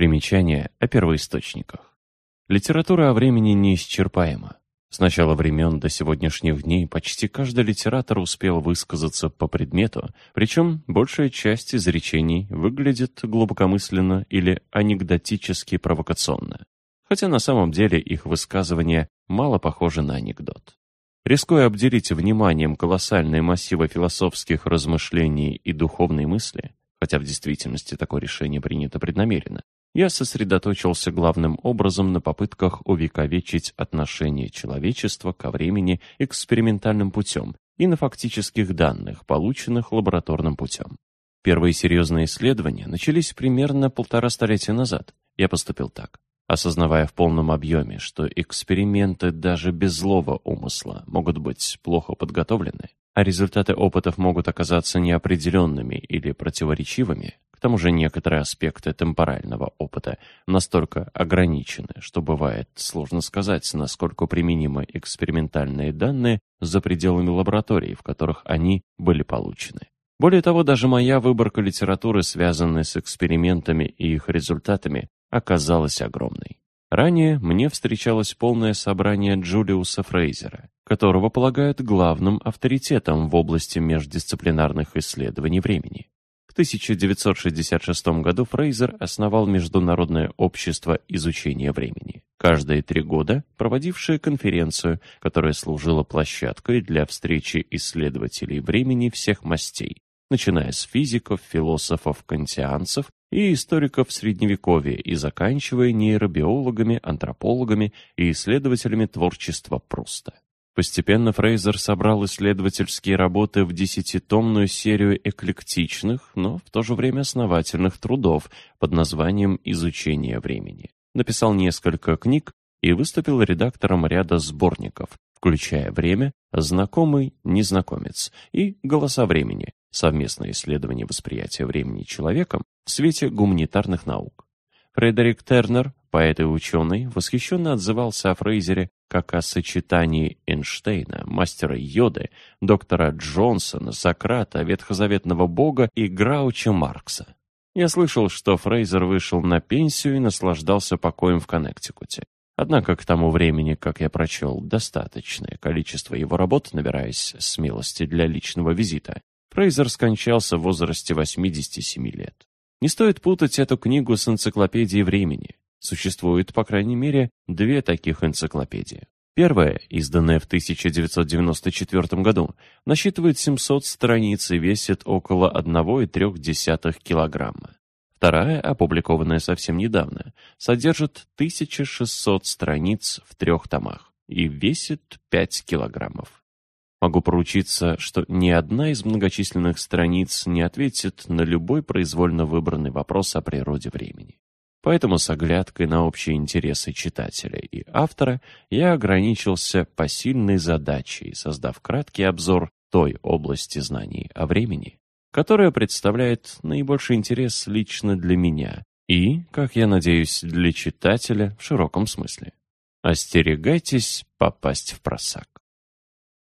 Примечание о первоисточниках. Литература о времени неисчерпаема. С начала времен до сегодняшних дней почти каждый литератор успел высказаться по предмету, причем большая часть изречений выглядит глубокомысленно или анекдотически провокационно, хотя на самом деле их высказывания мало похожи на анекдот. Рискуя обделить вниманием колоссальные массивы философских размышлений и духовной мысли, хотя в действительности такое решение принято преднамеренно, я сосредоточился главным образом на попытках увековечить отношение человечества ко времени экспериментальным путем и на фактических данных, полученных лабораторным путем. Первые серьезные исследования начались примерно полтора столетия назад. Я поступил так. Осознавая в полном объеме, что эксперименты даже без злого умысла могут быть плохо подготовлены, а результаты опытов могут оказаться неопределенными или противоречивыми, к тому же некоторые аспекты темпорального опыта настолько ограничены, что бывает сложно сказать, насколько применимы экспериментальные данные за пределами лабораторий, в которых они были получены. Более того, даже моя выборка литературы, связанная с экспериментами и их результатами, оказалась огромной. Ранее мне встречалось полное собрание Джулиуса Фрейзера, которого полагают главным авторитетом в области междисциплинарных исследований времени. В 1966 году Фрейзер основал Международное общество изучения времени, каждые три года проводившее конференцию, которая служила площадкой для встречи исследователей времени всех мастей, начиная с физиков, философов, кантианцев и историков Средневековья и заканчивая нейробиологами, антропологами и исследователями творчества Пруста. Постепенно Фрейзер собрал исследовательские работы в десятитомную серию эклектичных, но в то же время основательных трудов под названием «Изучение времени». Написал несколько книг и выступил редактором ряда сборников, включая «Время», «Знакомый незнакомец» и «Голоса времени», совместное исследование восприятия времени человеком в свете гуманитарных наук. Фредерик Тернер, поэт и ученый, восхищенно отзывался о Фрейзере как о сочетании Эйнштейна, мастера Йоды, доктора Джонсона, Сократа, ветхозаветного бога и Грауча Маркса. Я слышал, что Фрейзер вышел на пенсию и наслаждался покоем в Коннектикуте. Однако к тому времени, как я прочел достаточное количество его работ, набираясь смелости для личного визита, Фрейзер скончался в возрасте 87 лет. Не стоит путать эту книгу с энциклопедией времени. Существует, по крайней мере, две таких энциклопедии. Первая, изданная в 1994 году, насчитывает 700 страниц и весит около 1,3 килограмма. Вторая, опубликованная совсем недавно, содержит 1600 страниц в трех томах и весит 5 килограммов. Могу поручиться, что ни одна из многочисленных страниц не ответит на любой произвольно выбранный вопрос о природе времени. Поэтому с оглядкой на общие интересы читателя и автора я ограничился посильной задачей, создав краткий обзор той области знаний о времени, которая представляет наибольший интерес лично для меня и, как я надеюсь, для читателя в широком смысле. Остерегайтесь попасть в просак.